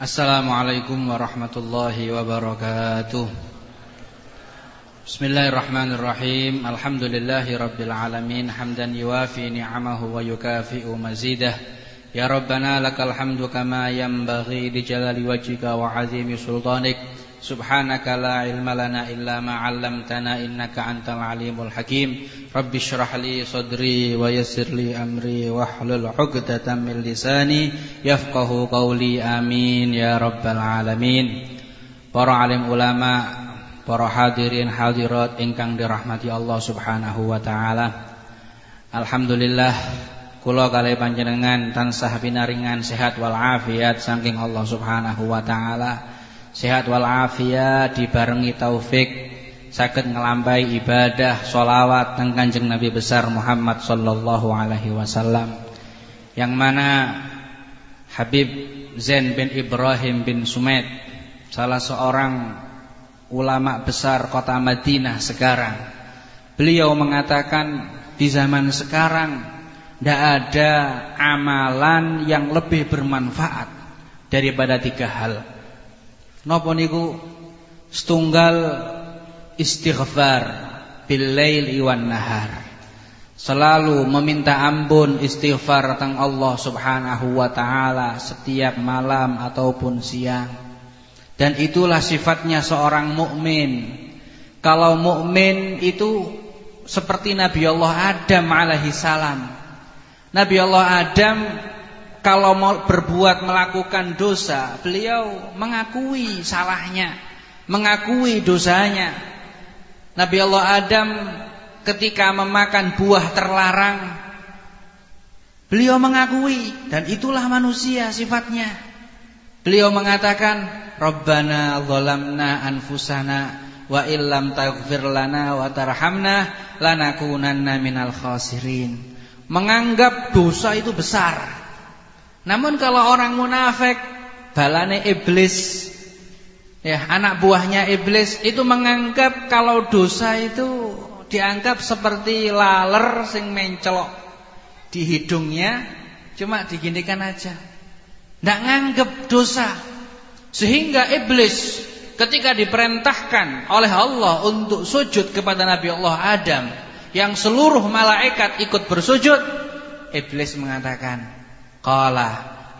Assalamualaikum warahmatullahi wabarakatuh. Bismillahirrahmanirrahim. Alhamdulillahi rabbil alamin. Hamdan yuafi ni'amahu wa yukafi'u mazidah. Ya Rabbana lakal hamdu kama yanbaghi jalali wajika wa azimi sultanik Subhanaka la ilma lana illa ma 'allamtana innaka antal alimul hakim. Rabbi shrah li sadri wa yassir li amri wahlul 'uqdatam min lisani yafqahu qawli. Amin ya rabbal alamin. Para alim ulama, para hadirin hadirat ingkang dirahmati Allah Subhanahu wa taala. Alhamdulillah kula kalih panjenengan tansah pinaringan sehat wal afiat saking Allah Subhanahu wa taala sehat wal afiat dibarengi taufik sakit ngelampai ibadah solawat teng Kanjeng Nabi besar Muhammad sallallahu alaihi wasallam. Yang mana Habib Zain bin Ibrahim bin Sumed salah seorang ulama besar kota Madinah sekarang. Beliau mengatakan di zaman sekarang tidak ada amalan yang lebih bermanfaat daripada tiga hal Napa niku setunggal istighfar bil lail iwan nahar. Selalu meminta ampun istighfar tentang Allah Subhanahu wa taala setiap malam ataupun siang. Dan itulah sifatnya seorang mukmin. Kalau mukmin itu seperti Nabi Allah Adam alaihi salam. Nabi Allah Adam kalau mau berbuat melakukan dosa, beliau mengakui salahnya, mengakui dosanya. Nabi Allah Adam ketika memakan buah terlarang, beliau mengakui dan itulah manusia sifatnya. Beliau mengatakan, "Rabbana dzalamna anfusana wa illam taghfir lana wa tarhamna lanakunanna minal khasirin." Menganggap dosa itu besar namun kalau orang munafik, balane iblis, ya anak buahnya iblis itu menganggap kalau dosa itu dianggap seperti laler sing mencelok di hidungnya, cuma diginikan aja. Tidak nganggap dosa. Sehingga iblis ketika diperintahkan oleh Allah untuk sujud kepada Nabi Allah Adam yang seluruh malaikat ikut bersujud, iblis mengatakan, Qala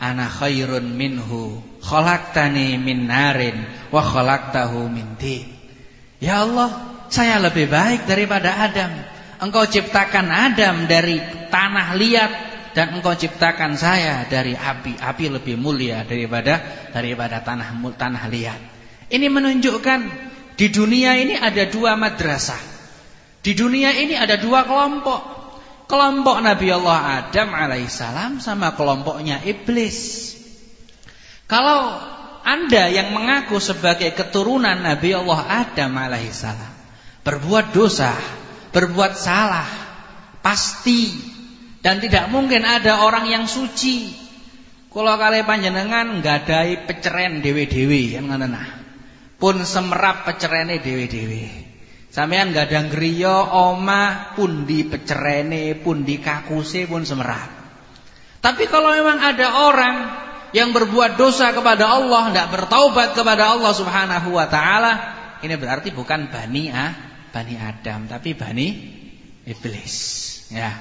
ana khairun minhu khalaqtani min narin wa khalaqtahu min tin. Ya Allah, saya lebih baik daripada Adam. Engkau ciptakan Adam dari tanah liat dan engkau ciptakan saya dari api. Api lebih mulia daripada daripada tanah tanah liat. Ini menunjukkan di dunia ini ada dua madrasah. Di dunia ini ada dua kelompok. Kelompok Nabi Allah Adam alaihissalam sama kelompoknya iblis. Kalau anda yang mengaku sebagai keturunan Nabi Allah Adam alaihissalam berbuat dosa, berbuat salah, pasti dan tidak mungkin ada orang yang suci. Kalau kalian panjenengan nggadahi peceren dewe-dewe yang ngono Pun semerap pecerene dewe-dewe. Sampean griya omah pun di pecerene pun di kakuse pun semerat. Tapi kalau memang ada orang yang berbuat dosa kepada Allah, tidak bertaubat kepada Allah Subhanahu wa taala, ini berarti bukan bani ah, bani Adam, tapi bani iblis. Ya.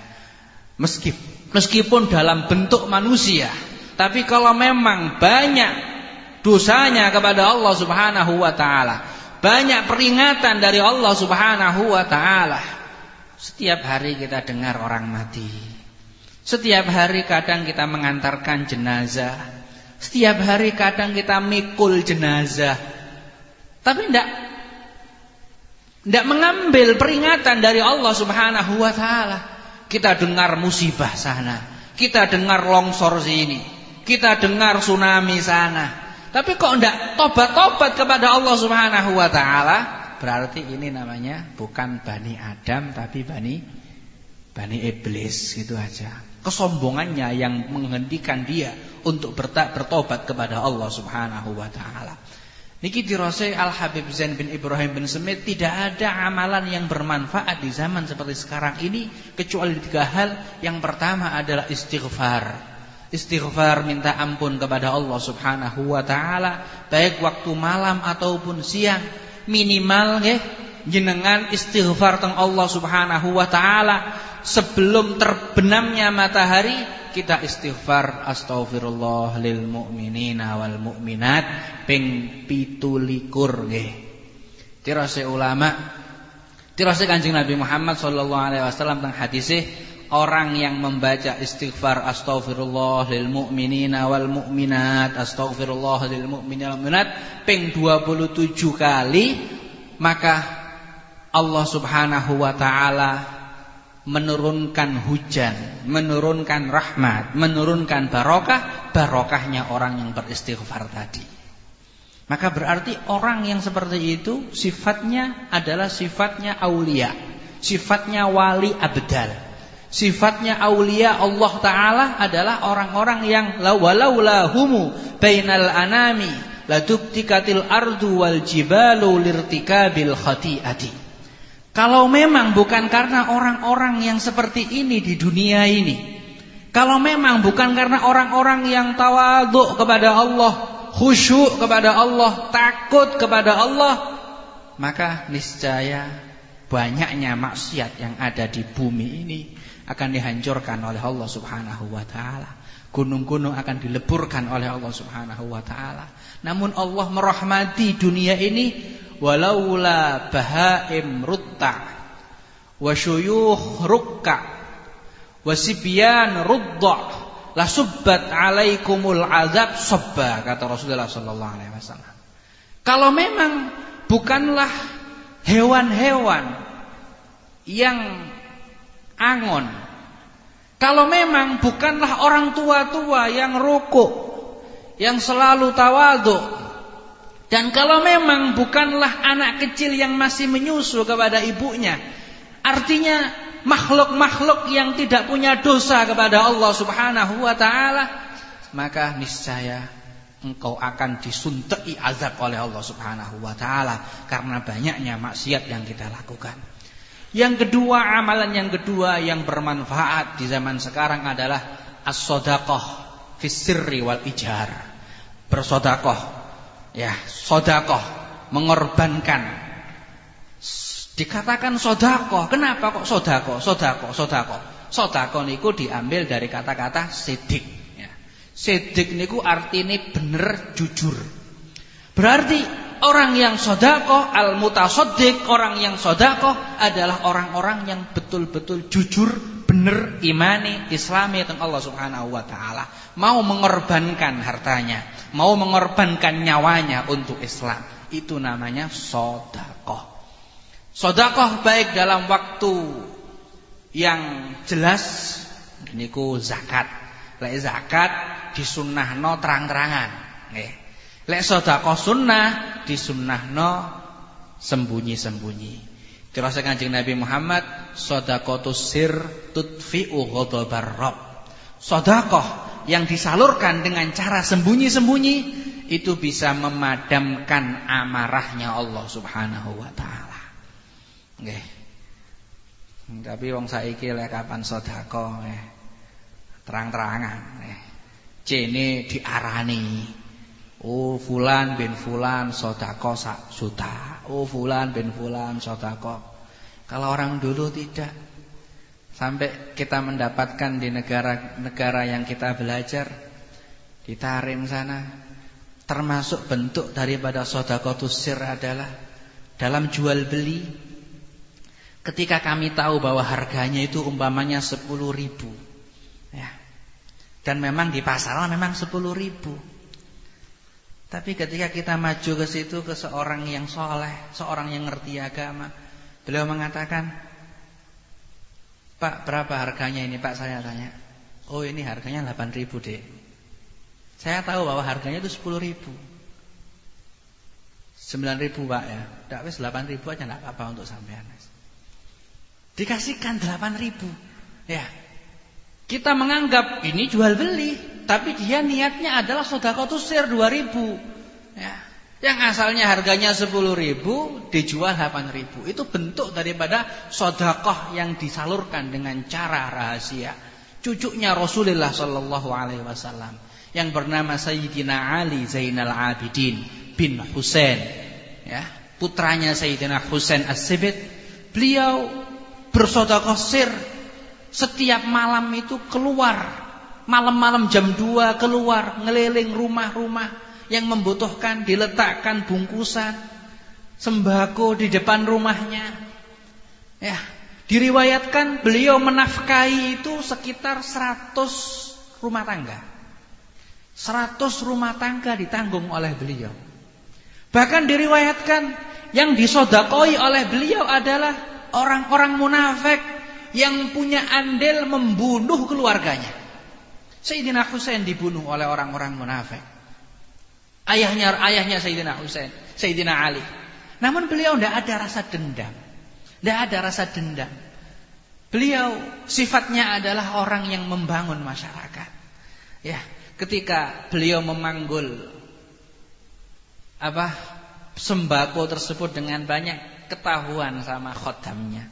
Meskipun meskipun dalam bentuk manusia, tapi kalau memang banyak dosanya kepada Allah Subhanahu wa taala, banyak peringatan dari Allah Subhanahu wa taala. Setiap hari kita dengar orang mati. Setiap hari kadang kita mengantarkan jenazah. Setiap hari kadang kita mikul jenazah. Tapi tidak tidak mengambil peringatan dari Allah Subhanahu wa taala. Kita dengar musibah sana, kita dengar longsor sini, kita dengar tsunami sana. Tapi kok enggak tobat-tobat kepada Allah Subhanahu wa taala? Berarti ini namanya bukan Bani Adam tapi Bani Bani Iblis gitu aja. Kesombongannya yang menghentikan dia untuk bertobat kepada Allah Subhanahu wa taala. Niki dirose Al Habib Zain bin Ibrahim bin Semit tidak ada amalan yang bermanfaat di zaman seperti sekarang ini kecuali tiga hal. Yang pertama adalah istighfar. Istighfar minta ampun kepada Allah Subhanahu wa taala baik waktu malam ataupun siang. Minimal nggih jenengan istighfar teng Allah Subhanahu wa taala sebelum terbenamnya matahari kita istighfar astaghfirullah lil mu'minina wal mu'minat ping 17 nggih. Tirase ulama tirase Kanjeng Nabi Muhammad sallallahu alaihi wasallam teng hadisih orang yang membaca istighfar astaghfirullah lil mu'minina wal mu'minat astaghfirullah lil mu'minina wal mu'minat ping 27 kali maka Allah Subhanahu wa taala menurunkan hujan, menurunkan rahmat, menurunkan barokah, barokahnya orang yang beristighfar tadi. Maka berarti orang yang seperti itu sifatnya adalah sifatnya aulia, sifatnya wali abdal. Sifatnya aulia Allah Ta'ala adalah orang-orang yang walau lahumu bainal anami laduktikatil ardu wal jibalu lirtikabil khati'ati. Kalau memang bukan karena orang-orang yang seperti ini di dunia ini. Kalau memang bukan karena orang-orang yang tawaduk kepada Allah, khusyuk kepada Allah, takut kepada Allah, maka niscaya banyaknya maksiat yang ada di bumi ini akan dihancurkan oleh Allah Subhanahu wa taala. Gunung-gunung akan dileburkan oleh Allah Subhanahu wa taala. Namun Allah merahmati dunia ini walaula bahaim rutta wa syuyukh rukka wa sibyan rudda la subbat alaikumul azab sabba kata Rasulullah sallallahu alaihi wasallam. Kalau memang bukanlah hewan-hewan yang angon. Kalau memang bukanlah orang tua-tua yang rukuk, yang selalu tawaduk, dan kalau memang bukanlah anak kecil yang masih menyusu kepada ibunya, artinya makhluk-makhluk yang tidak punya dosa kepada Allah Subhanahu wa taala, maka niscaya engkau akan disuntai azab oleh Allah Subhanahu wa taala karena banyaknya maksiat yang kita lakukan. Yang kedua, amalan yang kedua yang bermanfaat di zaman sekarang adalah as-shadaqah fis sirri wal ijar. Bersedekah. Ya, sedekah, mengorbankan. Dikatakan sedekah. Kenapa kok sedekah? Sedekah, sedekah. Sedekah niku diambil dari kata-kata sidik, ya. Sidik niku artinya bener jujur. Berarti Orang yang sodako al mutasodik orang yang sodako adalah orang-orang yang betul-betul jujur, benar imani, islami tentang Allah Subhanahu Wa Taala, mau mengorbankan hartanya, mau mengorbankan nyawanya untuk Islam, itu namanya sodako. Sodako baik dalam waktu yang jelas, ini ku zakat, lek zakat no terang-terangan, Lek sedekah sunnah disunnahno sembunyi-sembunyi. Terus Kanjeng Nabi Muhammad, sedekatus sir tutfi'u ghadabar rabb. Sedekah yang disalurkan dengan cara sembunyi-sembunyi itu bisa memadamkan amarahnya Allah Subhanahu wa taala. Nggih. Tapi wong saiki lek kapan eh terang-terangan eh. Cene diarani Oh fulan bin fulan sodako sak juta. Oh fulan bin fulan sodako. Kalau orang dulu tidak. Sampai kita mendapatkan di negara-negara yang kita belajar Di Tarim sana. Termasuk bentuk daripada sodako tusir adalah Dalam jual beli. Ketika kami tahu bahwa harganya itu umpamanya 10 ribu ya. Dan memang di pasaran memang 10 ribu tapi ketika kita maju ke situ ke seorang yang soleh, seorang yang ngerti agama, beliau mengatakan, Pak berapa harganya ini Pak saya tanya. Oh ini harganya 8 ribu deh. Saya tahu bahwa harganya itu 10 ribu. 9 ribu Pak ya. Tidak wis 8 ribu aja tidak apa-apa untuk sampean. Dikasihkan 8 ribu. Ya. Kita menganggap ini jual beli. Tapi dia niatnya adalah sodakotus sir 2000 ya. Yang asalnya harganya 10 ribu Dijual 8 ribu. Itu bentuk daripada sodakoh yang disalurkan dengan cara rahasia. Cucunya Rasulullah sallallahu alaihi wasallam yang bernama Sayyidina Ali Zainal Abidin bin Husain. Ya. Putranya Sayyidina Husain As-Sibit. Beliau bersedekah sir setiap malam itu keluar. Malam-malam jam 2 keluar ngeliling rumah-rumah yang membutuhkan diletakkan bungkusan sembako di depan rumahnya. Ya diriwayatkan beliau menafkahi itu sekitar 100 rumah tangga. 100 rumah tangga ditanggung oleh beliau. Bahkan diriwayatkan yang disodakoi oleh beliau adalah orang-orang munafik yang punya andil membunuh keluarganya. Sayyidina Husain dibunuh oleh orang-orang munafik. Ayahnya ayahnya Sayyidina Husain, Sayyidina Ali. Namun beliau tidak ada rasa dendam. Tidak ada rasa dendam. Beliau sifatnya adalah orang yang membangun masyarakat. Ya, ketika beliau memanggul apa sembako tersebut dengan banyak ketahuan sama khodamnya,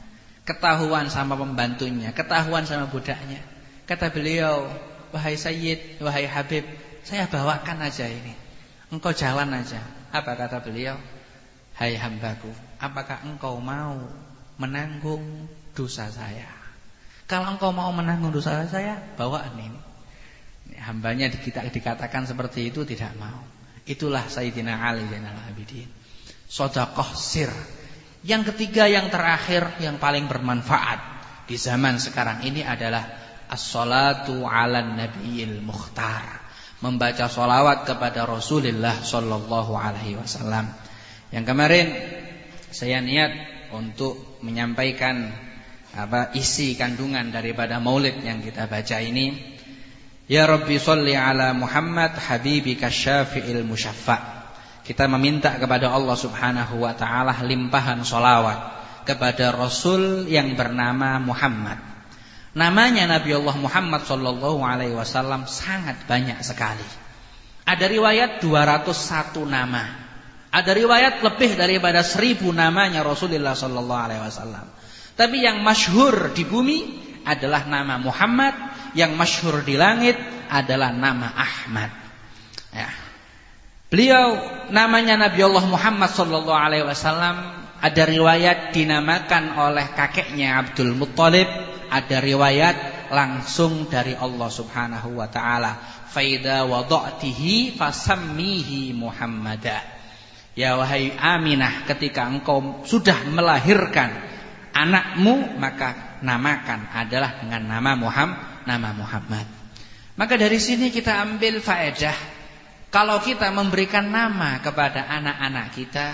ketahuan sama pembantunya, ketahuan sama budaknya. Kata beliau, wahai Sayyid, wahai Habib, saya bawakan aja ini. Engkau jalan aja. Apa kata beliau? Hai hambaku, apakah engkau mau menanggung dosa saya? Kalau engkau mau menanggung dosa saya, bawaan ini. Hambanya kita dikatakan seperti itu tidak mau. Itulah Sayyidina Ali Zainal Abidin. Sodakoh sir. Yang ketiga yang terakhir yang paling bermanfaat di zaman sekarang ini adalah as-salatu 'alan nabiyil mukhtar. Membaca solawat kepada Rasulullah sallallahu alaihi wasallam. Yang kemarin saya niat untuk menyampaikan apa isi kandungan daripada maulid yang kita baca ini Ya Rabbi salli ala Muhammad habibika syafi'il musyaffa. Kita meminta kepada Allah Subhanahu wa taala limpahan solawat kepada Rasul yang bernama Muhammad. Namanya Nabi Allah Muhammad sallallahu alaihi wasallam sangat banyak sekali. Ada riwayat 201 nama. Ada riwayat lebih daripada 1000 namanya Rasulullah sallallahu alaihi wasallam. Tapi yang masyhur di bumi adalah nama Muhammad yang masyhur di langit adalah nama Ahmad. Ya. Beliau namanya Nabi Allah Muhammad sallallahu alaihi wasallam ada riwayat dinamakan oleh kakeknya Abdul Muttalib, ada riwayat langsung dari Allah Subhanahu wa taala. Faida wada'tihi fasammihi Muhammada. Ya wahai Aminah, ketika engkau sudah melahirkan anakmu, maka namakan adalah dengan nama Muhammad nama Muhammad. Maka dari sini kita ambil faedah kalau kita memberikan nama kepada anak-anak kita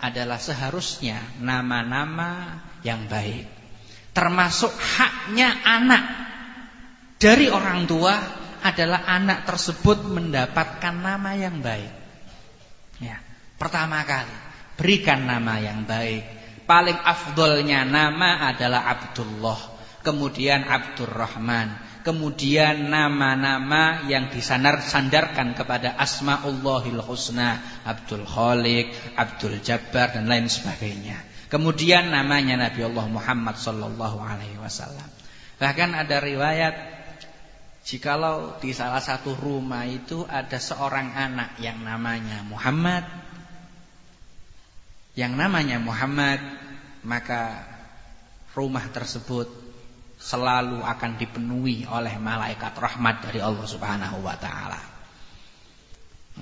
adalah seharusnya nama-nama yang baik. Termasuk haknya anak dari orang tua adalah anak tersebut mendapatkan nama yang baik. Ya, pertama kali berikan nama yang baik. Paling afdolnya nama adalah Abdullah, kemudian Abdurrahman, kemudian nama-nama yang disandar sandarkan kepada asmaullahil husna Abdul Khalik, Abdul Jabbar dan lain sebagainya. Kemudian namanya Nabi Allah Muhammad sallallahu alaihi wasallam. Bahkan ada riwayat jikalau di salah satu rumah itu ada seorang anak yang namanya Muhammad yang namanya Muhammad maka rumah tersebut selalu akan dipenuhi oleh malaikat rahmat dari Allah Subhanahu wa taala.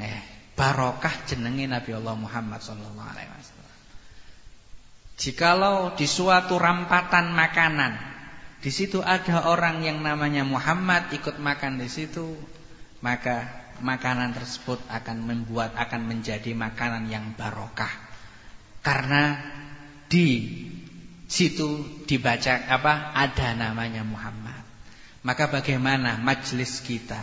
Eh, barokah jenenge Nabi Allah Muhammad sallallahu alaihi wasallam. Jikalau di suatu rampatan makanan di situ ada orang yang namanya Muhammad ikut makan di situ, maka makanan tersebut akan membuat akan menjadi makanan yang barokah. Karena di situ dibaca apa ada namanya Muhammad. Maka bagaimana majlis kita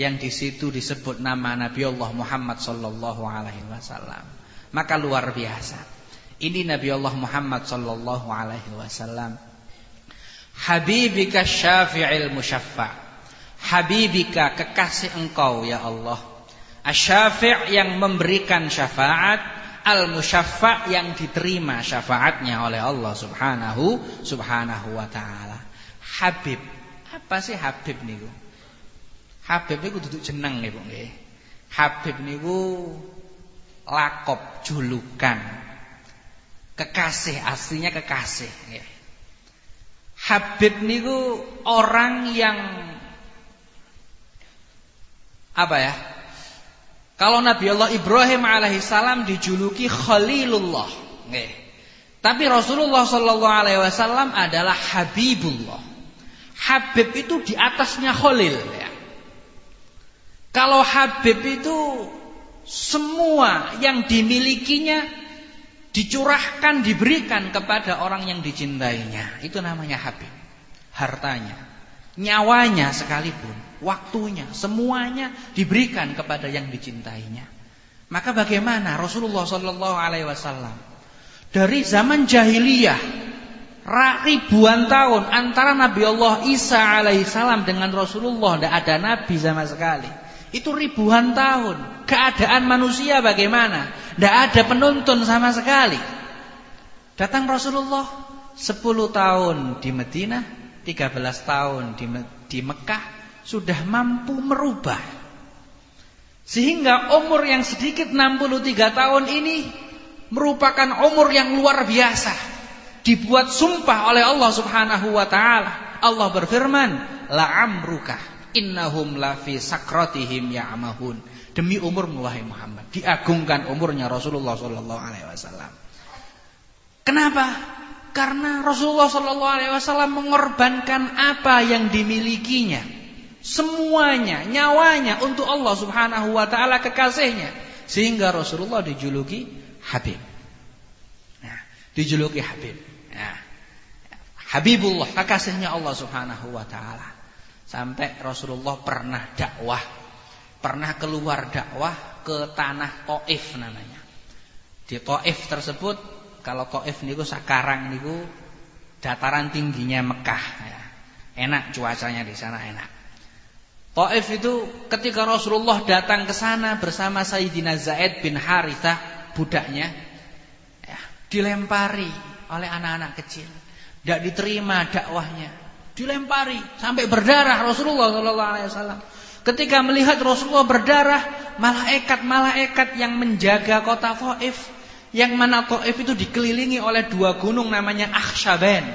yang di situ disebut nama Nabi Allah Muhammad sallallahu alaihi wasallam. Maka luar biasa. Ini Nabi Allah Muhammad sallallahu alaihi wasallam. Habibika syafi'il musyaffa. Habibika kekasih engkau ya Allah. Asy-syafi' yang memberikan syafaat al-musyaffa yang diterima syafaatnya oleh Allah Subhanahu subhanahu wa taala. Habib Apa sih Habib niku? Habib niku duduk jeneng nggih, Bu nggih. Habib niku lakop julukan. Kekasih aslinya kekasih nggih. Habib niku orang yang apa ya? Kalau Nabi Allah Ibrahim alaihissalam dijuluki Khalilullah, nggih. Tapi Rasulullah Shallallahu alaihi wasallam adalah Habibullah. Habib itu di atasnya Khalil ya. Kalau Habib itu semua yang dimilikinya dicurahkan diberikan kepada orang yang dicintainya. Itu namanya Habib. Hartanya, nyawanya sekalipun, waktunya, semuanya diberikan kepada yang dicintainya. Maka bagaimana Rasulullah Shallallahu alaihi wasallam dari zaman jahiliyah ribuan tahun antara Nabi Allah Isa alaihissalam dengan Rasulullah tidak ada nabi sama sekali. Itu ribuan tahun. Keadaan manusia bagaimana? Tidak ada penuntun sama sekali. Datang Rasulullah 10 tahun di Medina, 13 tahun di, di Mekah sudah mampu merubah. Sehingga umur yang sedikit 63 tahun ini merupakan umur yang luar biasa dibuat sumpah oleh Allah Subhanahu wa taala. Allah berfirman, "La'amruka innahum lafi sakratihim ya'mahun." Demi umur wahai Muhammad, diagungkan umurnya Rasulullah sallallahu alaihi wasallam. Kenapa? Karena Rasulullah sallallahu alaihi wasallam mengorbankan apa yang dimilikinya. Semuanya, nyawanya untuk Allah Subhanahu wa taala kekasihnya. Sehingga Rasulullah dijuluki Habib. Nah, dijuluki Habib. Ya. Habibullah, kekasihnya Allah Subhanahu wa taala. Sampai Rasulullah pernah dakwah, pernah keluar dakwah ke tanah Taif namanya. Di Taif tersebut, kalau Taif niku sekarang niku dataran tingginya Mekah ya. Enak cuacanya di sana enak. Taif itu ketika Rasulullah datang ke sana bersama Sayyidina Zaid bin Harithah budaknya ya, dilempari oleh anak-anak kecil. Tidak diterima dakwahnya. Dilempari sampai berdarah Rasulullah sallallahu alaihi wasallam. Ketika melihat Rasulullah berdarah, malaikat-malaikat yang menjaga kota Thaif, yang mana Thaif itu dikelilingi oleh dua gunung namanya Akhshaban.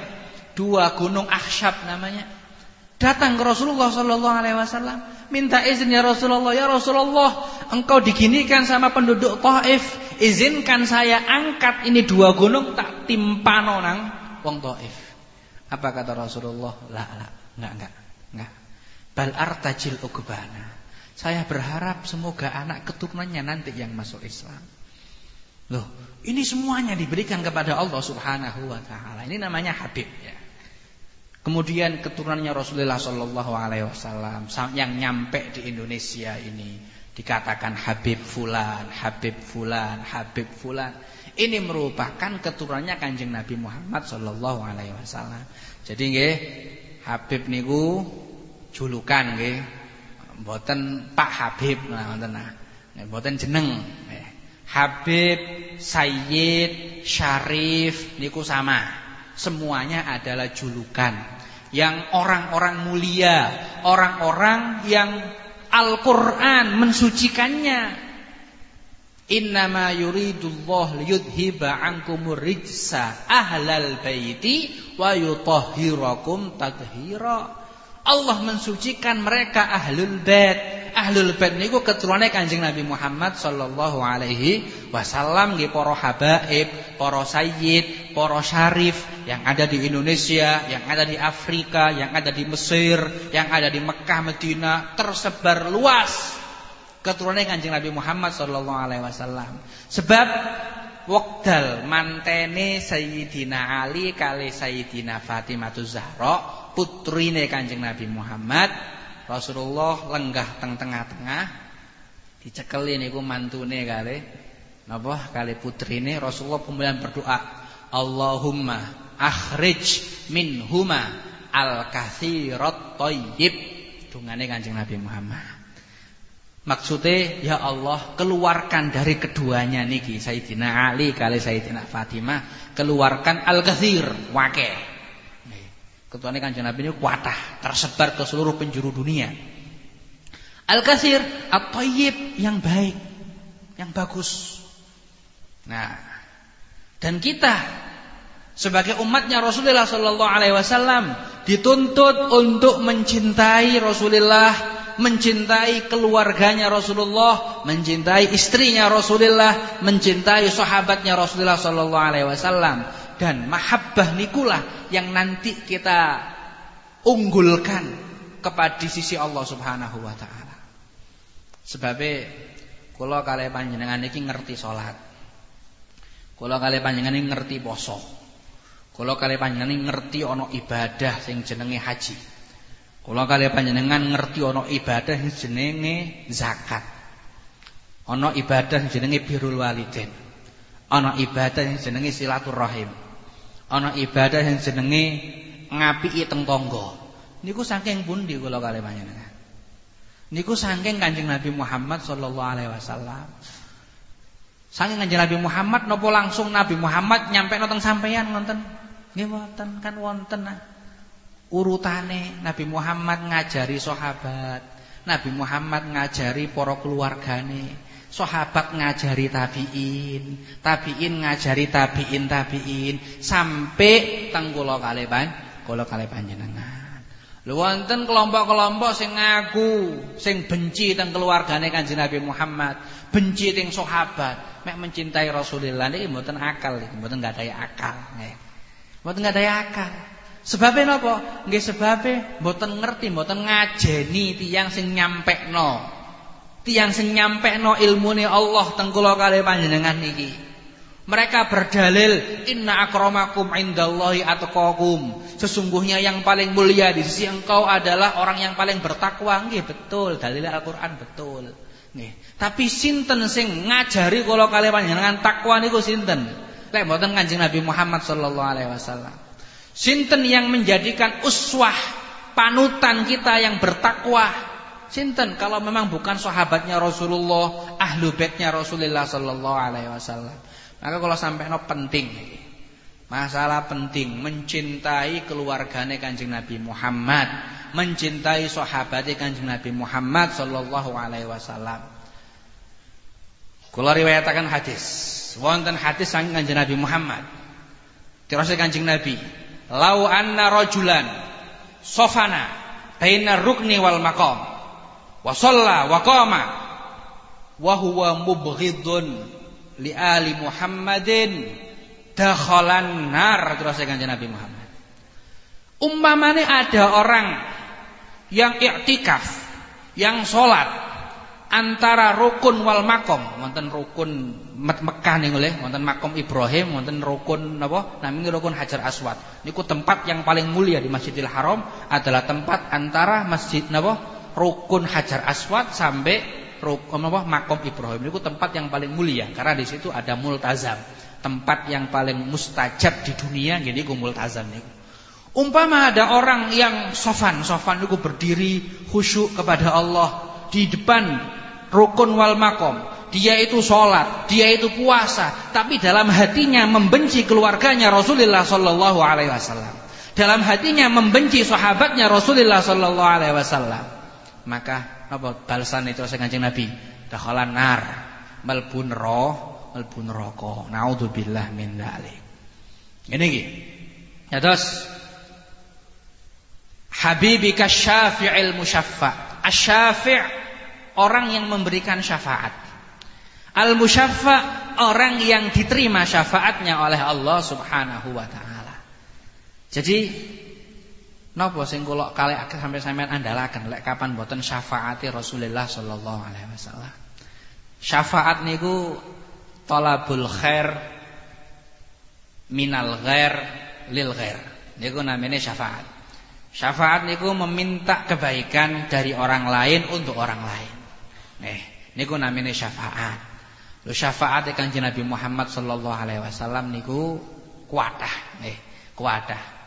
Dua gunung Akhshab namanya. Datang ke Rasulullah sallallahu alaihi wasallam, minta izin ya Rasulullah, ya Rasulullah, engkau diginikan sama penduduk Taif, izinkan saya angkat ini dua gunung tak timpano nang wong Taif. Apa kata Rasulullah? La la, enggak enggak, enggak. Bal artajil ugbana. Saya berharap semoga anak keturunannya nanti yang masuk Islam. Loh, ini semuanya diberikan kepada Allah Subhanahu wa taala. Ini namanya Habib ya. Kemudian keturunannya Rasulullah Shallallahu Alaihi Wasallam yang nyampe di Indonesia ini dikatakan Habib Fulan, Habib Fulan, Habib Fulan. Ini merupakan keturunannya kanjeng Nabi Muhammad Shallallahu Alaihi Wasallam. Jadi nggih Habib niku julukan nggih, mboten Pak Habib nah nah. Mboten jeneng. Habib, Sayyid, Syarif niku sama semuanya adalah julukan yang orang-orang mulia, orang-orang yang Al-Qur'an mensucikannya. Innama yuridullah liyudhiba ankumur rijsa ahlal baiti wa yutahhirakum tathira. Allah mensucikan mereka ahlul bait. Ahlul bait niku keturunane Kanjeng Nabi Muhammad sallallahu alaihi wasallam nggih para habaib, para sayyid, para syarif yang ada di Indonesia, yang ada di Afrika, yang ada di Mesir, yang ada di Mekah, Medina, tersebar luas keturunan Kanjeng Nabi Muhammad sallallahu alaihi wasallam. Sebab wekdal mantene Sayyidina Ali kali Sayyidina Fatimah Zahra putrine Kanjeng Nabi Muhammad Rasulullah lenggah teng tengah-tengah dicekeli niku mantune kali napa? Kali putrine Rasulullah kemudian berdoa Allahumma akhrij minhuma al-katsirat thayyib dungane Kanjeng Nabi Muhammad. Maksudnya ya Allah keluarkan dari keduanya niki Sayyidina Ali kali Sayyidina Fatimah keluarkan al-katsir. Wake Ketuane Kanjeng Nabi ini kuatah, tersebar ke seluruh penjuru dunia. Al-Katsir at-thayyib yang baik, yang bagus. Nah, dan kita sebagai umatnya Rasulullah sallallahu alaihi wasallam dituntut untuk mencintai Rasulullah, mencintai keluarganya Rasulullah, mencintai istrinya Rasulullah, mencintai sahabatnya Rasulullah sallallahu alaihi wasallam dan mahabbah nikulah yang nanti kita unggulkan kepada sisi Allah Subhanahu wa taala. Sebabnya kula kali panjenengan iki ngerti salat. Kula kali panjenengan ngerti poso. Kula kali panjenengan ngerti ana ibadah sing jenenge haji. Kula kali panjenengan ngerti ana ibadah sing jenenge zakat. Ana ibadah sing jenenge birrul walidain. Ana ibadah sing jenenge silaturahim. Ana ibadah sing jenenge ngapiki teng tangga. Niku saking pundi kula kali panjenengan? Niku saking Kanjeng Nabi Muhammad sallallahu alaihi wasallam. Saking Kanjeng Nabi Muhammad napa langsung Nabi Muhammad nyampe nonton sampeyan ngoten? Nggih wonten kan wonten nah. urutane Nabi Muhammad ngajari sahabat, Nabi Muhammad ngajari para keluargane, sahabat ngajari tabiin, tabiin ngajari tabiin tabiin sampai teng kula kali pan, kula kali panjenengan. Lho wonten kelompok-kelompok sing ngaku, sing benci teng keluargane Kanjeng Nabi Muhammad, benci teng sahabat, mek mencintai Rasulullah niki mboten akal iki, mboten nggadahi akal nggih. Mboten nggadahi akal. Sebabnya napa? Nggih sebabe mboten ngerti, mboten ngajeni tiyang sing nyampekno. Tiyang sing nyampekno ilmune Allah teng kali panjenengan niki. Mereka berdalil inna akramakum indallahi atqakum. Sesungguhnya yang paling mulia di sisi engkau adalah orang yang paling bertakwa. Nggih betul, dalil Al-Qur'an betul. Nggih. Tapi sinten sing ngajari kula kali panjenengan takwa niku sinten? Lek mboten Kanjeng Nabi Muhammad sallallahu alaihi wasallam. Sinten yang menjadikan uswah panutan kita yang bertakwa? Sinten kalau memang bukan sahabatnya Rasulullah, ahlu baitnya Rasulullah sallallahu alaihi wasallam. Maka kalau sampai no penting Masalah penting mencintai keluargane Kanjeng Nabi Muhammad, mencintai sahabatnya Kanjeng Nabi Muhammad sallallahu alaihi wasallam. Kula riwayatakan hadis wonten hadis saking Kanjeng Nabi Muhammad. Terus Kanjeng Nabi, "Lau anna rajulan sofana baina rukni wal maqam wa shalla wa qama. Wa huwa mubghidun li ali Muhammadin dakhalan nar." Terus Kanjeng Nabi Muhammad. Umpamane ada orang yang iktikaf, yang sholat antara rukun wal makom. Wonten rukun Mekah nih oleh wonten makom Ibrahim wonten rukun napa namanya rukun Hajar Aswad. Niku tempat yang paling mulia di Masjidil Haram adalah tempat antara masjid napa rukun Hajar Aswad sampai rukun napa makom Ibrahim niku tempat yang paling mulia karena di situ ada multazam tempat yang paling mustajab di dunia gini ku multazam niku umpama ada orang yang sofan sofan niku berdiri khusyuk kepada Allah di depan rukun wal makom. Dia itu sholat, dia itu puasa, tapi dalam hatinya membenci keluarganya Rasulullah Sallallahu Alaihi Wasallam. Dalam hatinya membenci sahabatnya Rasulullah Sallallahu Alaihi Wasallam. Maka apa balasan itu saya kanjeng Nabi? Dakhalan nar, melbun roh, melbun roko. Naudzubillah min dzalik. Ini gitu. Ya terus Habibika syafi'il musyaffa. Asy-syafi' orang yang memberikan syafaat. Al-musyaffa orang yang diterima syafaatnya oleh Allah Subhanahu wa taala. Jadi napa sing kula kalih sampai sampean andalaken lek kapan boten syafaati Rasulullah sallallahu alaihi wasallam. Syafaat niku talabul khair minal ghair lil ghair. Niku namanya syafaat. Syafaat niku meminta kebaikan dari orang lain untuk orang lain. Nih, niku namine syafaat. Lho syafaat Kanjeng Nabi Muhammad sallallahu alaihi wasallam niku kuatah, nih, kuatah.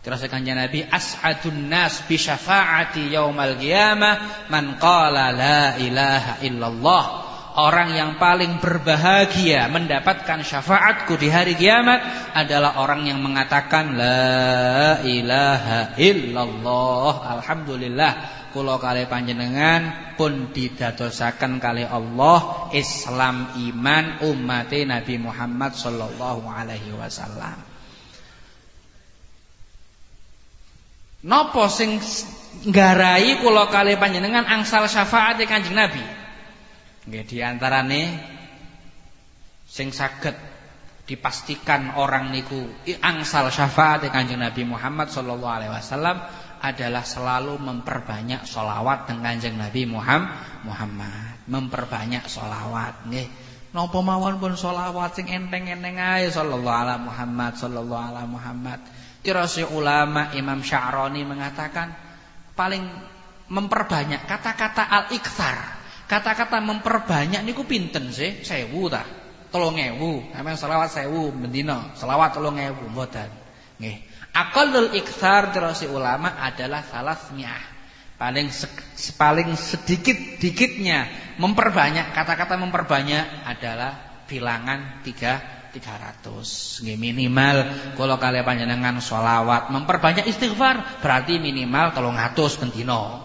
Terus Kanjeng Nabi as'adun nas bi syafaati yaumal qiyamah man qala la ilaha illallah. orang yang paling berbahagia mendapatkan syafaatku di hari kiamat adalah orang yang mengatakan la ilaha illallah. Alhamdulillah kula kali panjenengan pun didadosaken kali Allah Islam iman umat Nabi Muhammad sallallahu alaihi wasallam. Napa sing nggarai kula kali panjenengan angsal syafaat Kanjeng Nabi? Nggih di antarane sing saged dipastikan orang niku angsal syafaat Kanjeng Nabi Muhammad sallallahu alaihi wasallam adalah selalu memperbanyak solawat dengan Kanjeng Nabi Muhammad. Memperbanyak solawat nggih. Napa mawon pun solawat sing enteng-enteng ae sallallahu alaihi Muhammad sallallahu alaihi Muhammad. Tirasi ulama Imam Sya'roni mengatakan paling memperbanyak kata-kata al-ikthar. Kata-kata memperbanyak niku pinten sih? Sewu ta? Tolong ewu. Emang selawat sewu bendino. Selawat tolong ewu mboten. Nggih. Aqallul ikthar tirasi ulama adalah salasmiah. Paling se paling sedikit dikitnya memperbanyak kata-kata memperbanyak adalah bilangan tiga 300 nggih minimal kalau kalian panjenengan sholawat memperbanyak istighfar berarti minimal 300 bendino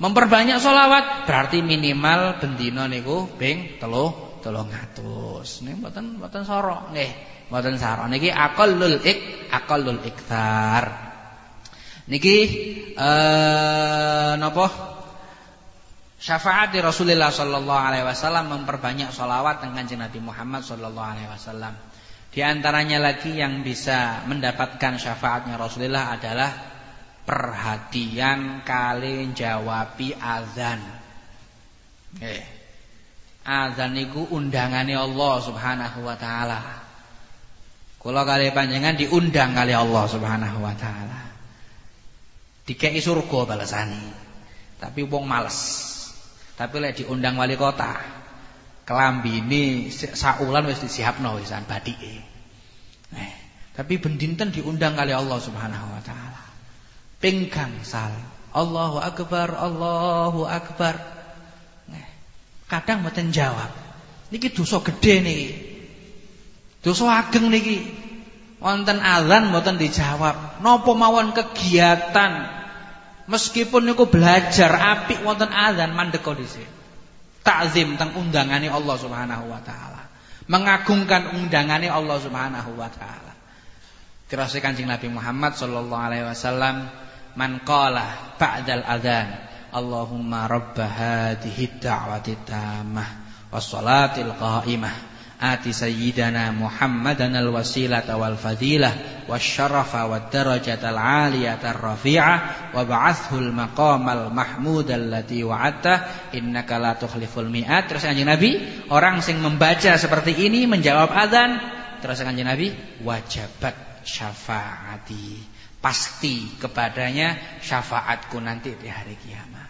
memperbanyak sholawat berarti minimal bendino niku ping 3 300 nih mboten mboten sorok nih mboten sorok niki aqallul ik aqallul ikthar niki eh napa Syafaat di Rasulullah Sallallahu Alaihi Wasallam memperbanyak solawat dengan Nabi Muhammad Sallallahu Alaihi Wasallam. Di antaranya lagi yang bisa mendapatkan syafaatnya Rasulullah adalah perhatian kali jawabi azan. Eh, azan itu undangannya Allah Subhanahu Wa Taala. Kalau kali panjangan diundang kali Allah Subhanahu Wa Taala. Dikei surga balasani. Tapi wong males. Tapi lek diundang wali kota, kelambine saulan wis disiapno wisan badike. Nah, tapi bendinten diundang kali Allah Subhanahu wa taala. Ping gangsal. Allahu akbar, Allahu akbar. Nah, kadang mboten jawab. Niki dosa gede niki. Dosa ageng niki. Wonten azan mboten dijawab. Napa mawon kegiatan Meskipun niku belajar apik wonten azan mandek dhisik. Takzim teng undangane Allah Subhanahu wa taala. Mengagungkan undangane Allah Subhanahu wa taala. Tirase Kanjeng Nabi Muhammad sallallahu alaihi wasallam man qala ba'dal adzan Allahumma rabb hadhihi da'wati tammah was salatil qa'imah Ati sayyidana Muhammadan al-wasilata wal fadilah wasyarafa wad darajata al-aliyata ar-rafi'ah wa ba'athu al-maqamal mahmud allati wa'atta innaka la tukhliful mi'at terus kanjeng Nabi orang sing membaca seperti ini menjawab azan terus kanjeng Nabi wajabat syafaati. Pasti kepadanya syafaatku nanti di hari kiamat.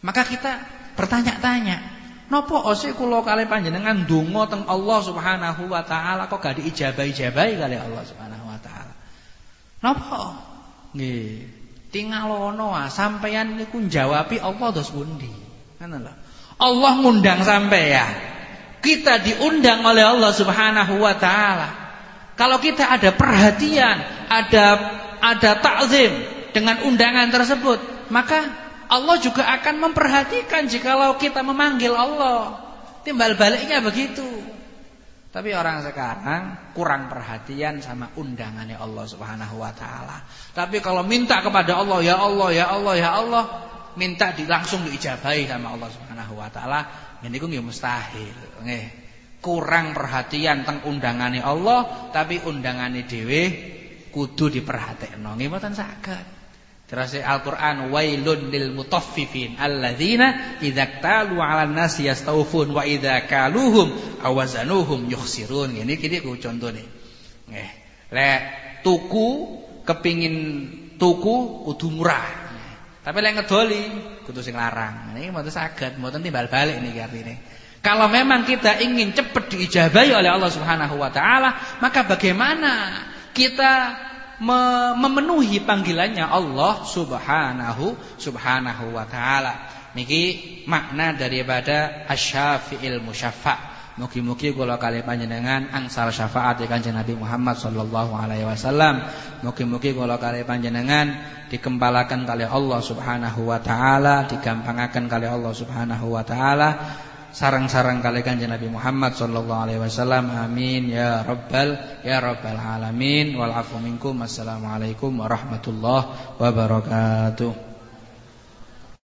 Maka kita bertanya-tanya Napa ose kula kali panjenengan donga teng Allah Subhanahu wa taala kok gak diijabahi-ijabahi kali Allah Subhanahu wa taala. Napa? Nggih. Tingalono ah sampeyan niku njawabi Allah dos pundi. Ngono lho. Allah ngundang sampeyan. Kita diundang oleh Allah Subhanahu wa taala. Kalau kita ada perhatian, ada ada takzim dengan undangan tersebut, maka Allah juga akan memperhatikan jikalau kita memanggil Allah. Timbal baliknya begitu. Tapi orang sekarang kurang perhatian sama undangannya Allah Subhanahu wa taala. Tapi kalau minta kepada Allah, ya Allah, ya Allah, ya Allah, minta di, langsung diijabahi sama Allah Subhanahu wa taala, niku nggih mustahil. Nggih. Kurang perhatian tentang undangannya Allah, tapi undangannya dhewe kudu diperhatekno. Nggih mboten saged. Terus Al-Qur'an wailun lil mutaffifin alladzina idza talu 'alan nasi yastawfun wa idza kaluhum awazanuhum yukhsirun. Ini kini ku contone. Nggih. Lek tuku kepingin tuku kudu murah. Tapi lek ngedoli kudu sing larang. Niki mboten saged, mboten timbal balik niki artine. Kalau memang kita ingin cepat diijabahi oleh Allah Subhanahu wa taala, maka bagaimana kita memenuhi panggilannya Allah Subhanahu Subhanahu wa taala. Niki makna daripada asyafi'il musyaffa' Mugi-mugi kula kali panjenengan angsal syafaat di Kanjeng Nabi Muhammad sallallahu alaihi wasallam. Mugi-mugi kula kali panjenengan dikempalaken kali Allah Subhanahu wa taala, digampangaken kali Allah Subhanahu wa taala. Sarang-sarang kali Kanjeng Nabi Muhammad sallallahu alaihi wasallam. Amin ya rabbal ya rabbal alamin. Wal afu warahmatullahi wabarakatuh.